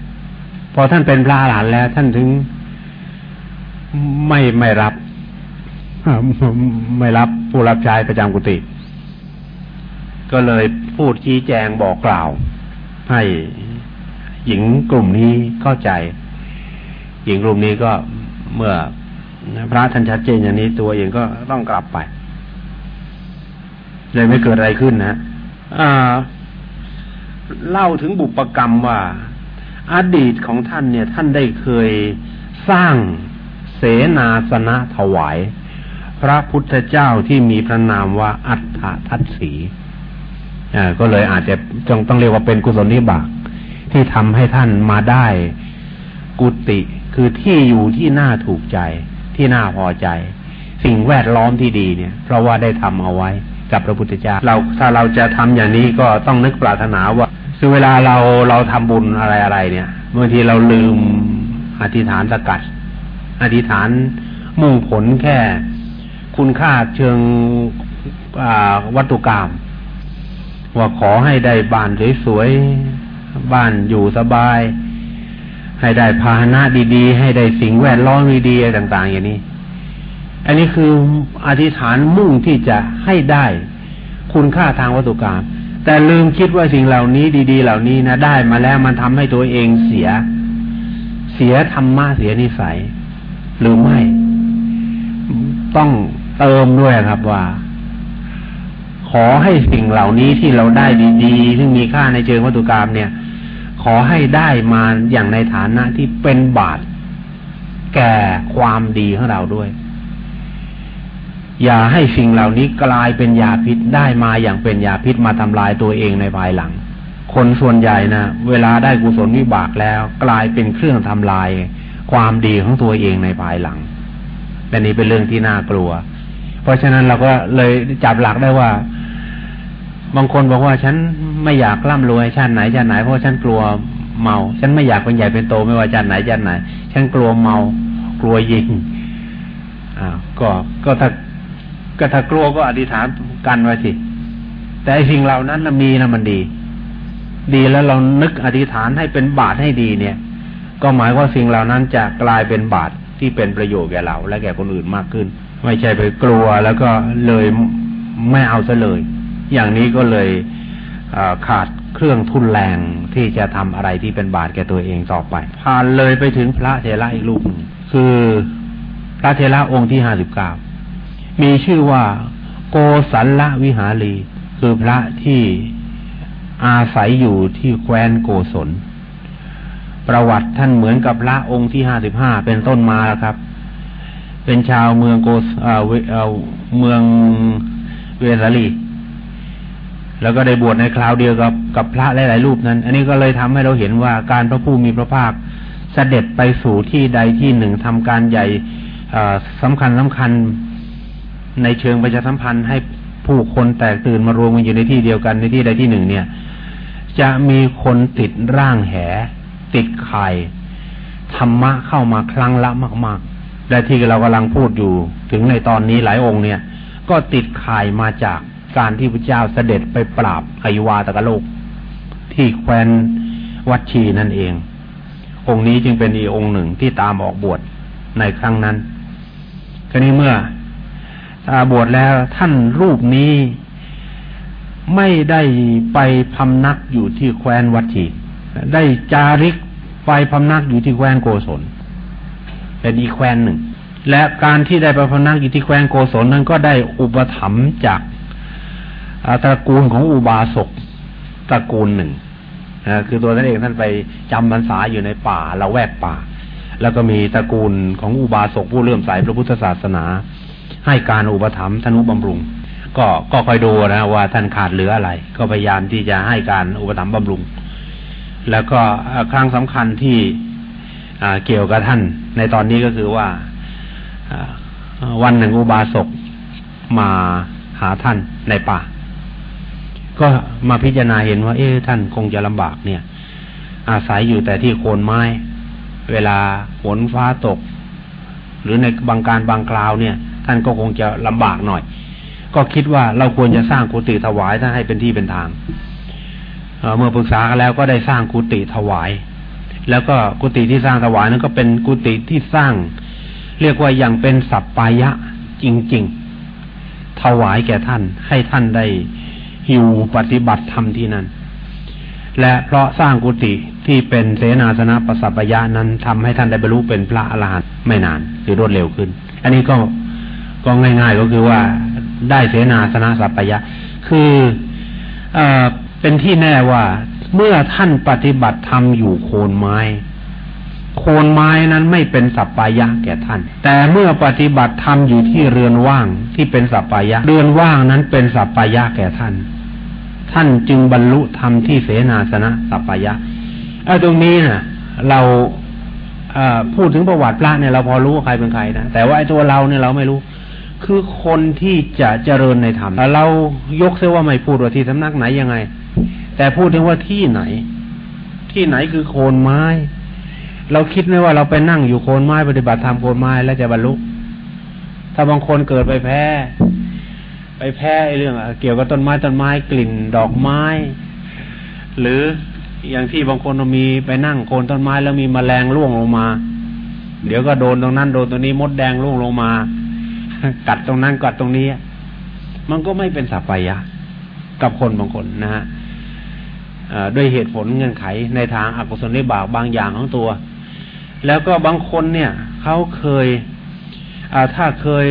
พอท่านเป็นพระอรหันต์แล้ว ท่านถึงไม่ไม่รับไม่รับผู้รับใช้ประจำกุฏิก็เลยพูดชี้แจงบอกกล่าว ให้หญิงกลุ่มนี้เข้าใจ หญิงกลุ่มนี้ก็เมื่อพระท่านชัดเจนอย่างนี้ตัวเองก็ต้องกลับไป เลยไม่เกิดอะไรขึ้นนะอ่าเล่าถึงบุปกรรมว่าอดีตของท่านเนี่ย ท่านได้เคยสร้างเสนาสนะถวาย พระพุทธเจ้าที่มีพระนามว่าอัฏฐทัตสี ก็เลยอาจจะจงต้องเรียกว่าเป็นกุศลนิบากที่ทำให้ท่านมาได้กุฏิคือที่อยู่ที่น่าถูกใจ ที่น่าพอใจ สิ่งแวดล้อมที่ดีเนี่ย เพราะว่าได้ทำเอาไว้กับพระพุทธเจ้าเราถ้าเราจะทำอย่างนี้ก็ต้องนึกปรารถนาว่าคือเวลาเราเราทำบุญอะไรอะไรเนี่ยบางทีเราลืมอธิษฐานสกัด อธิษฐานมุ่งผลแค่คุณค่าเชิงวัตถุกรรม ว่าขอให้ได้บ้านสวยๆ บ้านอยู่สบาย ให้ได้พาหนะดีๆ ให้ได้สิ่งแวดล้อมดีๆอะไรต่าง ๆ อย่างนี้ อันนี้คืออธิษฐานมุ่งที่จะให้ได้คุณค่าทางวัตถุกรรมแต่ลืมคิดว่าสิ่งเหล่านี้ดี ๆ เหล่านี้นะได้มาแล้วมันทำให้ตัวเองเสีย เสียธรรมะเสียนิสัย หรือไม่ ต้องเติมด้วยครับว่า ขอให้สิ่งเหล่านี้ที่เราได้ดีๆ ซึ่งมีค่าในเชิงวัตถุกรรมเนี่ย ขอให้ได้มาอย่างในฐานะที่เป็นบาตแก่ความดีของเราด้วย อย่าให้สิ่งเหล่านี้กลายเป็นยาพิษได้มาอย่างเป็นยาพิษมาทำลายตัวเองในภายหลัง คนส่วนใหญ่นะเวลาได้กุศลวิบากแล้ว กลายเป็นเครื่องทำลาย ความดีของตัวเองในภายหลังแต่นี้เป็นเรื่องที่น่ากลัว เพราะฉะนั้นเราก็เลยจับหลักได้ว่า บางคนบอกว่าฉันไม่อยากร่ำรวยชาติไหนชาติไหนเพราะฉันกลัวเมา ฉันไม่อยากเป็นใหญ่เป็นโตไม่ว่าชาติไหนชาติไหน ฉันกลัวเมา กลัวยิงอ่าก็ก็ถ้าก็ถ้ากลัวก็อธิษฐานกันไว้สิแต่สิ่งเหล่านั้นมีนะมันดี ดีแล้วเรานึกอธิษฐานให้เป็นบาตให้ดีเนี่ย ก็หมายว่าสิ่งเหล่านั้นจะกลายเป็นบาตที่เป็นประโยชน์แก่เรา และแก่คนอื่นมากขึ้น ไม่ใช่ไปกลัวแล้วก็เลยไม่เอาซะเลย อย่างนี้ก็เลยขาดเครื่องทุนแรงที่จะทำอะไรที่เป็นบาตแก่ตัวเองต่อไป ผ่านเลยไปถึงพระเทระอีกรูปหนึ่งคือพระเทระองค์ที่ห้าสิบเก้ามีชื่อว่าโกสัลละวิหารี คือพระที่อาศัยอยู่ที่แคว้นโกศล ประวัติท่านเหมือนกับพระองค์ที่ห้าสิบห้าเป็นต้นมาแล้วครับ เป็นชาวเมืองโกเอ่อเมืองเวสาลี แล้วก็ได้บวชในคราวเดียวกับกับพระหลายๆรูปนั้น อันนี้ก็เลยทำให้เราเห็นว่าการพระผู้มีพระภาคเสด็จไปสู่ที่ใดที่หนึ่งทำการใหญ่สำคัญสำคัญในเชิงประชาสัมพันธ์ให้ผู้คนแตกตื่นมารวมกันอยู่ในที่เดียวกันในที่ใดที่หนึ่งเนี่ย จะมีคนติดร่างแห ติดไข่ธรรมะเข้ามาครั้งละมาก ๆ และที่เรากำลังพูดอยู่ ถึงในตอนนี้หลายองค์เนี่ย ก็ติดข่ายมาจาก การที่พระเจ้าเสด็จไปปราบอยุวาตกโลก ที่แคว้นวัดชีนั่นเอง องค์นี้จึงเป็นอีกองค์หนึ่งที่ตามออกบวชในครั้งนั้นครนี้เมื่อบวชแล้วท่านรูปนี้ไม่ได้ไปพำนักอยู่ที่แคว้นวัดชีได้จาริกไปพำนักอยู่ที่แคว้นโกศลเป็นอีแคว้นหนึ่งและการที่ได้ไปพำนักอยู่ที่แคว้นโกศลนั้นก็ได้อุปถัมภ์จาก ตระกูลของอุบาสกตระกูลหนึ่งคือตัวท่านเองท่านไปจำพรรษาอยู่ในป่าละแวกป่า แล้วก็มีตระกูลของอุบาสกผู้เลื่อมใสพระพุทธศาสนา ให้การอุปถัมภ์ธนุบำรุง ก็ก็คอยดูนะว่าท่านขาดเหลืออะไร ก็พยายามที่จะให้การอุปถัมภ์บำรุง แล้วก็ครั้งสำคัญที่เกี่ยวกับท่าน ในตอนนี้ก็คือว่าวันหนึ่งอุบาสกมาหาท่านในป่า ก็มาพิจารณาเห็นว่า เอ๊ะท่านคงจะลำบากเนี่ย อาศัยอยู่แต่ที่โคนไม้ เวลาฝนฟ้าตก หรือในบางการบางคราวเนี่ย ท่านก็คงจะลำบากหน่อย ก็คิดว่าเราควรจะสร้างกุฏิถวายท่านให้เป็นที่เป็นทางเเมื่อปรึกษากันแล้วก็ได้สร้างกุฏิถวาย แล้วก็กุฏิที่สร้างถวายนั้นก็เป็นกุฏิที่สร้าง เรียกว่าอย่างเป็นสัปปายะจริง ๆ ถวายแก่ท่านให้ท่านได้ อยู่ปฏิบัติธรรมที่นั่น และเพราะสร้างกุฏิที่เป็นเสนาสนะปสัปยะนั้นทำให้ท่านได้บรรลุเป็นพระอรหันต์ไม่นานคือรวดเร็วขึ้น อันนี้ก็ก็ง่าย ๆ ก็คือว่าได้เสนาสนะสัพพยะ คือเอเป็นที่แน่ว่าเมื่อท่านปฏิบัติธรรมอยู่โคนไม้ โคนไม้นั้นไม่เป็นสัปปายะแก่ท่าน แต่เมื่อปฏิบัติธรรมอยู่ที่เรือนว่างที่เป็นสัปปายะ เรือนว่างนั้นเป็นสัปปายะแก่ท่าน ท่านจึงบรรลุธรรมที่เสนาสนะสัปปายะไอ้ตรงนี้นะ่ะเราพูดถึงประวัติพระเนี่ยเราพอรู้ว่าใครเป็นใครนะแต่ว่าไอ้ตัวเราเนี่ยเราไม่รู้ คือคนที่จะเจริญในธรรมเรายกเสียว่าไม่พูดว่าที่สำนักไหนยังไง แต่พูดถึงว่าที่ไหน ที่ไหนคือโคนไม้ เราคิดไหมว่าเราไปนั่งอยู่โคนไม้ปฏิบัติธรรมโคนไม้แล้วจะบรรลุถ้าบางคนเกิดไปแพ้ ไปแพ้เรื่องเกี่ยวกับต้นไม้ต้นไม้กลิ่นดอกไม้ หรืออย่างที่บางคนมีไปนั่งโคนต้นไม้แล้วมีมแมลงร่วงลงมา เดี๋ยวก็โดนตรงนั้นโดนตรงนี้มดแดงร่วงลงมา กัดตรงนั้นกัดตรงนี้ มันก็ไม่เป็นสัพพยะกับคนบางคนนะฮะด้วยเหตุผลเงื่อนไขในทางอกุศลนิบากบางอย่างของตัว แล้วก็บางคนเนี่ยเขาเคยถ้าเคย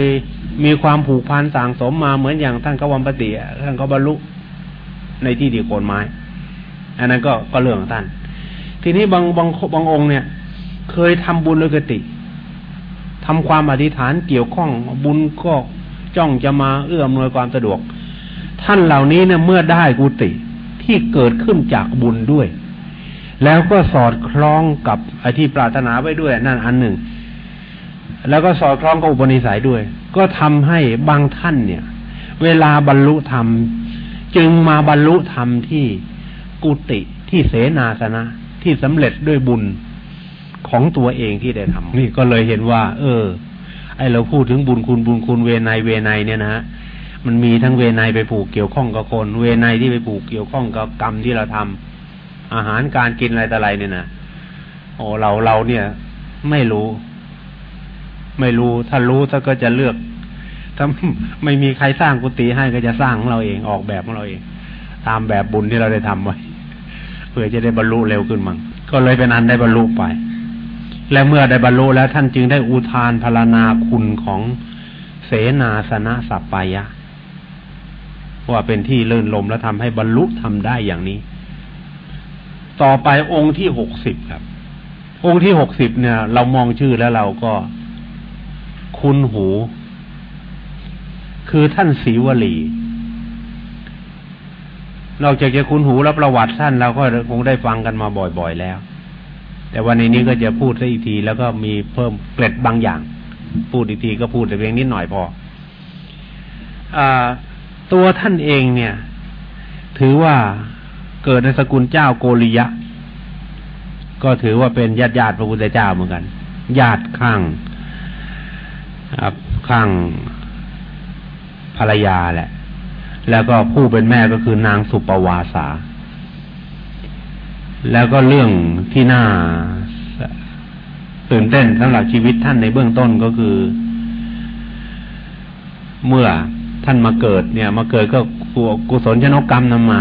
มีความผูกพันสั่งสมมาเหมือนอย่างท่านกวัมปติท่านก็บรรลุในที่ดีโคนไม้ อันนั้นก็ก็เรื่องของท่าน ทีนี้บางบางบางองค์เนี่ย เคยทำบุญเลยกติทำความอธิษฐานเกี่ยวข้องบุญก็จ้องจะมาเอื้อมหน่วยความสะดวก ท่านเหล่านี้เนี่ยเมื่อได้กุติที่เกิดขึ้นจากบุญด้วย แล้วก็สอดคล้องกับไอที่ปรารถนาไว้ด้วยนั่นอันหนึ่ง แล้วก็สอดคล้องกับอุปนิสัยด้วย ก็ทำให้บางท่านเนี่ย เวลาบรรลุธรรม จึงมาบรรลุธรรมที่กุติที่เสนาสนะ ที่สำเร็จด้วยบุญของตัวเองที่ได้ทำนี่ก็เลยเห็นว่า เออ ไอเราพูดถึงบุญคุณบุญคุณเวไนเวไนเนี่ยนะมันมีทั้งเวไนไปผูกเกี่ยวข้องกับคน เวไนที่ไปผูกเกี่ยวข้องกับกรรมที่เราทำอาหารการกินอะไรแต่อะไรเนี่ยนะโอ้เราเราเนี่ย ไม่รู้ ไม่รู้ ถ้ารู้ถ้าก็จะเลือก ถ้าไม่มีใครสร้างกุฏิให้ก็จะสร้างของเราเองออกแบบของเราเอง ตามแบบบุญที่เราได้ทำไว้เพื่อจะได้บรรลุเร็วขึ้นมั่งก็เลยเป็นอันได้บรรลุไป และเมื่อได้บรรลุแล้วท่านจึงได้อุทานพารณาคุณของเสนาสนะสัปปายะว่าเป็นที่เลื่นลมและทำให้บรรลุทำได้อย่างนี้ ต่อไปองค์ที่หกสิบครับ องค์ที่หกสิบเนี่ย เรามองชื่อแล้วเราก็ คุ้นหู คือท่านศรีวลี นอกจากจะคุ้นหูและประวัติท่านเราก็คงได้ฟังกันมาบ่อยๆแล้ว แต่วันนี้ก็จะพูดอีกที แล้วก็มีเพิ่มเกร็ดบางอย่าง พูดอีกทีก็พูดแต่เพียงนิดหน่อยพออตัวท่านเองเนี่ย ถือว่าเกิดในสกุลเจ้าโกริยะ ก็ถือว่าเป็นญาติญาติพระพุทธเจ้าเหมือนกัน ญาติข้าง ข้างภรรยาแหละ แล้วก็ผู้เป็นแม่ก็คือนางสุปวาสา แล้วก็เรื่องที่น่าตื่นเต้นสำหรับชีวิตท่านในเบื้องต้นก็คือ เมื่อท่านมาเกิดเนี่ย มาเกิดก็กุศลชนกกรรมนำมา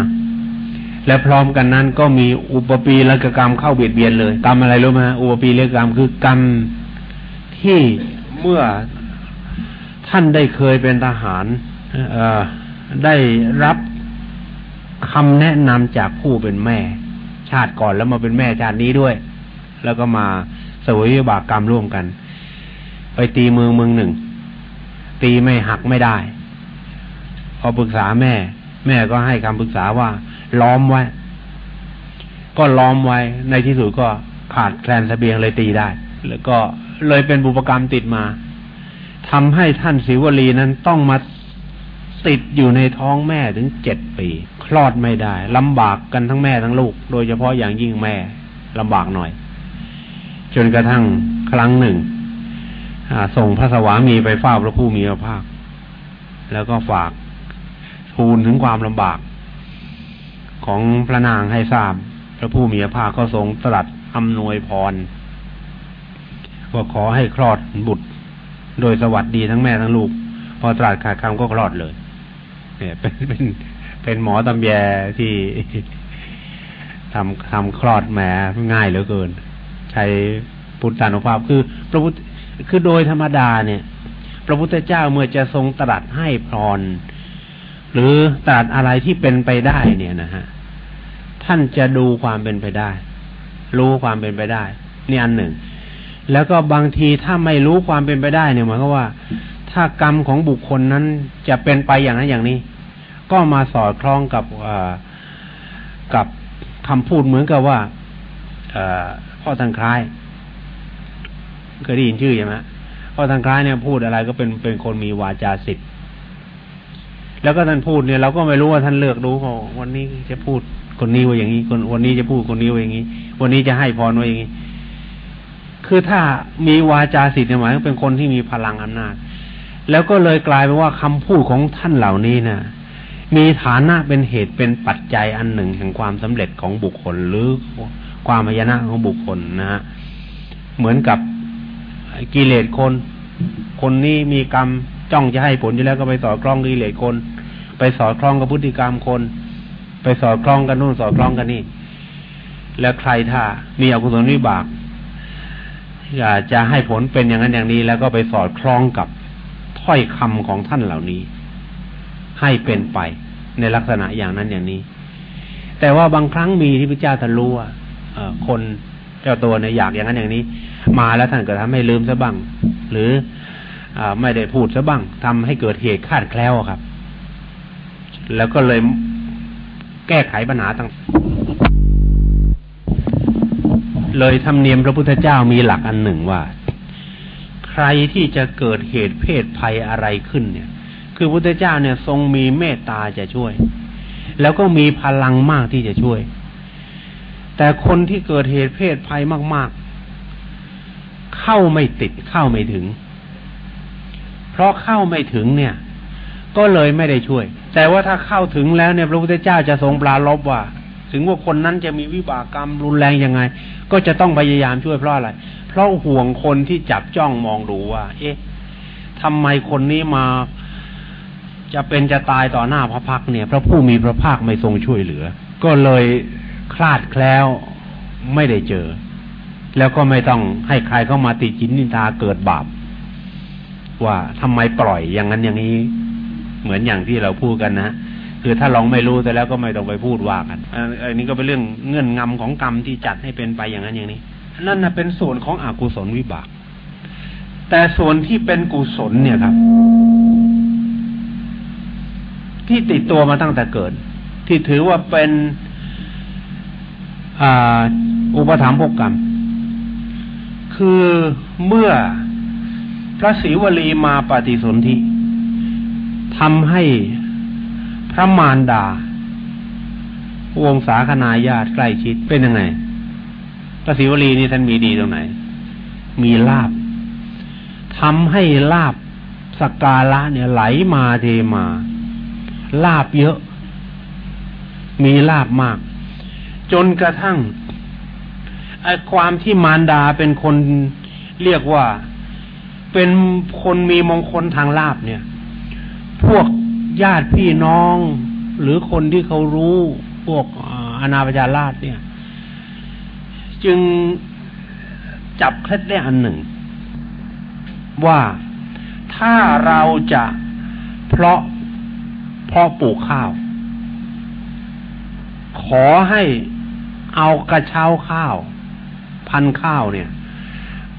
และพร้อมกันนั้นก็มีอุปปีและกรรมเข้าเบียดเบียนเลย กรรมอะไรรู้ไหมอุปปีและกรรมคือกรรมที่ เมื่อท่านได้เคยเป็นทหารได้รับคำแนะนำจากผู้เป็นแม่ ชาติก่อนแล้วมาเป็นแม่ชาตินี้ด้วย แล้วก็มาสวยบากกรรมร่วมกัน ไปตีเมืองเมืองหนึ่ง ตีไม่หักไม่ได้ พอปรึกษาแม่ แม่ก็ให้คำปรึกษาว่า ล้อมไว้ ก็ล้อมไว้ในที่สุดก็ขาดแคลนสเสบียงเลยตีได้ แล้วก็ เลยเป็นบุปกรรมติดมาทำให้ท่านศิวลีนั้นต้องมาติดอยู่ในท้องแม่ถึงเจ็ดปี คลอดไม่ได้ลำบากกันทั้งแม่ทั้งลูก โดยเฉพาะอย่างยิ่งแม่ลำบากหน่อย จนกระทั่งครั้งหนึ่งส่งพระสวามีไปเฝ้าพระผู้มีพระภาค แล้วก็ฝากทูลถึงความลำบากของพระนางให้ทราบ พระผู้มีพระภาคก็ทรงตรัสอำนวยพร ว่าขอให้คลอดบุตร โดยสวัสดีทั้งแม่ทั้งลูก พอตรัสขาดคำก็คลอดเลย เนี่ย เป็นเป็นเป็นหมอตำแยที่ทำทำคลอดแหมง่ายเหลือเกิน ใช้พุทธานุภาพคือ พระพุทธคือโดยธรรมดาเนี่ย พระพุทธเจ้าเมื่อจะทรงตรัสให้พร หรือตรัสอะไรที่เป็นไปได้เนี่ยนะฮะท่านจะดูความเป็นไปได้ รู้ความเป็นไปได้ นี่อันหนึ่ง แล้วก็บางทีถ้าไม่รู้ความเป็นไปได้เนี่ยหมายความว่า ถ้ากรรมของบุคคลนั้นจะเป็นไปอย่างนั้นอย่างนี้ ก็มาสอดคล้องกับกับคำพูดเหมือนกับว่าพ่อทางคล้ายเคยได้ยินชื่อใช่ไหมพ่อทางคล้ายเนี่ยพูดอะไรก็เป็นเป็นคนมีวาจาสิทธิ์แล้วก็ท่านพูดเนี่ยเราก็ไม่รู้ว่าท่านเลือกรู้ว่าวันนี้จะพูดคนนี้ว่าอย่างนี้คนวันนี้จะพูดคนนี้ว่าอย่างนี้ วันนี้จะให้พรว่าอย่างนี้ คือถ้ามีวาจาสิทธิ์หมายเป็นคนที่มีพลังอำนาจ แล้วก็เลยกลายเป็นว่าคำพูดของท่านเหล่านี้นะ่ะมีฐานะเป็นเหตุเป็นปัจจัยอันหนึ่งแห่งความสำเร็จของบุคคลหรือความพยานะของบุคคลนะฮะเหมือนกับกิเลสคน คนนี้มีกรรมจ้องจะให้ผลอยู่แล้วก็ไปสอดคล้องกิเลสคน ไปสอดคล้องกับพฤติกรรมคน ไปสอดคล้องกันนู่นสอดคล้องกันนี่ แล้วใครถ้ามีอกุศลวิบากอยาก จะให้ผลเป็นอย่างนั้นอย่างนี้ แล้วก็ไปสอดคล้องกับถ้อยคำของท่านเหล่านี้ ให้เป็นไปในลักษณะอย่างนั้นอย่างนี้ แต่ว่าบางครั้งมีที่พระเจ้าท่านรู้ว่าคนเจ้าตัวเนี่ยอยากอย่างนั้นอย่างนี้ มาแล้วท่านก็ทำให้ลืมซะบ้าง หรืออไม่ได้พูดซะบ้างทำให้เกิดเหตุคาดแคล้วครับ แล้วก็เลยแก้ไขปัญหาต่าง เลยธรรมเนียมพระพุทธเจ้ามีหลักอันหนึ่งว่า ใครที่จะเกิดเหตุเพศภัยอะไรขึ้นเนี่ย คือพุทธเจ้าเนี่ยทรงมีเมตตาจะช่วย แล้วก็มีพลังมากที่จะช่วย แต่คนที่เกิดเหตุเพศภัยมาก ๆ เข้าไม่ติดเข้าไม่ถึง เพราะเข้าไม่ถึงเนี่ย ก็เลยไม่ได้ช่วย แต่ว่าถ้าเข้าถึงแล้วเนี่ยพระพุทธเจ้าจะทรงปลาลบว่า ถึงว่าคนนั้นจะมีวิบากกรรมรุนแรงยังไง ก็จะต้องพยายามช่วยเพราะอะไร เพราะห่วงคนที่จับจ้องมองดูว่า เอ๊ะทำไมคนนี้มาจะเป็นจะตายต่อหน้าพระพักเนี่ยพระผู้มีพระภาคไม่ทรงช่วยเหลือ ก็เลยคลาดแคล้วไม่ได้เจอ แล้วก็ไม่ต้องให้ใครเข้ามาติจินนินทาเกิดบาป ว่าทำไมปล่อยอย่างนั้นอย่างนี้ เหมือนอย่างที่เราพูดกันนะ คือถ้าลองไม่รู้แต่แล้วก็ไม่ต้องไปพูดว่ากันอันนี้ก็เป็นเรื่องเงื่อนงำของกรรมที่จัดให้เป็นไปอย่างนั้นอย่างนี้ นั่นนะเป็นส่วนของอกุศลวิบาก แต่ส่วนที่เป็นกุศลเนี่ยครับ ที่ติดตัวมาตั้งแต่เกิด ที่ถือว่าเป็นอุปถัมภกกรรม คือเมื่อพระศรีวลีมาปฏิสนธิทำให้ พระมารดาวงศาคณาญาติใกล้ชิดเป็นยังไงพระศิวลีนี่ท่านมีดีตรงไหน มีลาบทำให้ลาบสกกาละเนี่ยไหลมาเทมา ลาบเยอะ มีลาบมาก จนกระทั่งไอความที่มารดาเป็นคนเรียกว่า เป็นคนมีมงคลทางลาบเนี่ย ญาติพี่น้อง หรือคนที่เขารู้พวกอนาปจาราชเนี่ย จึงจับเคล็ดได้อันหนึ่ง ว่าถ้าเราจะเพาะเพาะปลูกข้าว ขอให้เอากระเช้าข้าว พันข้าวเนี่ย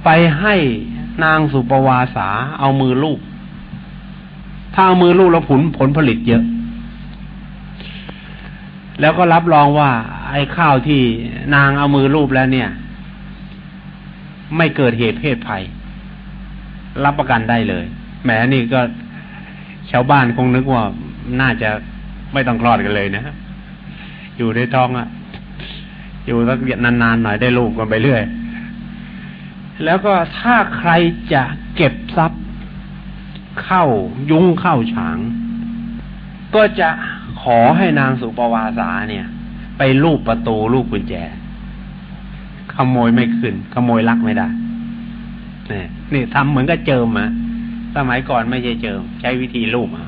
ไปให้นางสุปวาสาเอามือลูก ถ้าเอามือลูกแล้วผลผลผลิตเยอะ แล้วก็รับรองว่า ไอ้ข้าวที่นางเอามือรูปแล้วเนี่ย ไม่เกิดเหตุเพศภัย รับประกันได้เลยแหมนี่ก็ชาวบ้านคงนึกว่าน่าจะไม่ต้องคลอดกันเลยนะอยู่ในท้องอะอยู่สักนานๆหน่อยได้ลูกกันไปเรื่อย แล้วก็ถ้าใครจะเก็บทรัพย์ เข้ายุ้งเข้าฉาง ก็จะขอให้นางสุปวาสาเนี่ย ไปลูบประตูลูบกุญแจ ขโมยไม่ขึ้น ขโมยลักไม่ได้นี่นี่ทำเหมือนกับเจิมอะสมัยก่อนไม่ใช่เจิม ใช้วิธีลูบอะ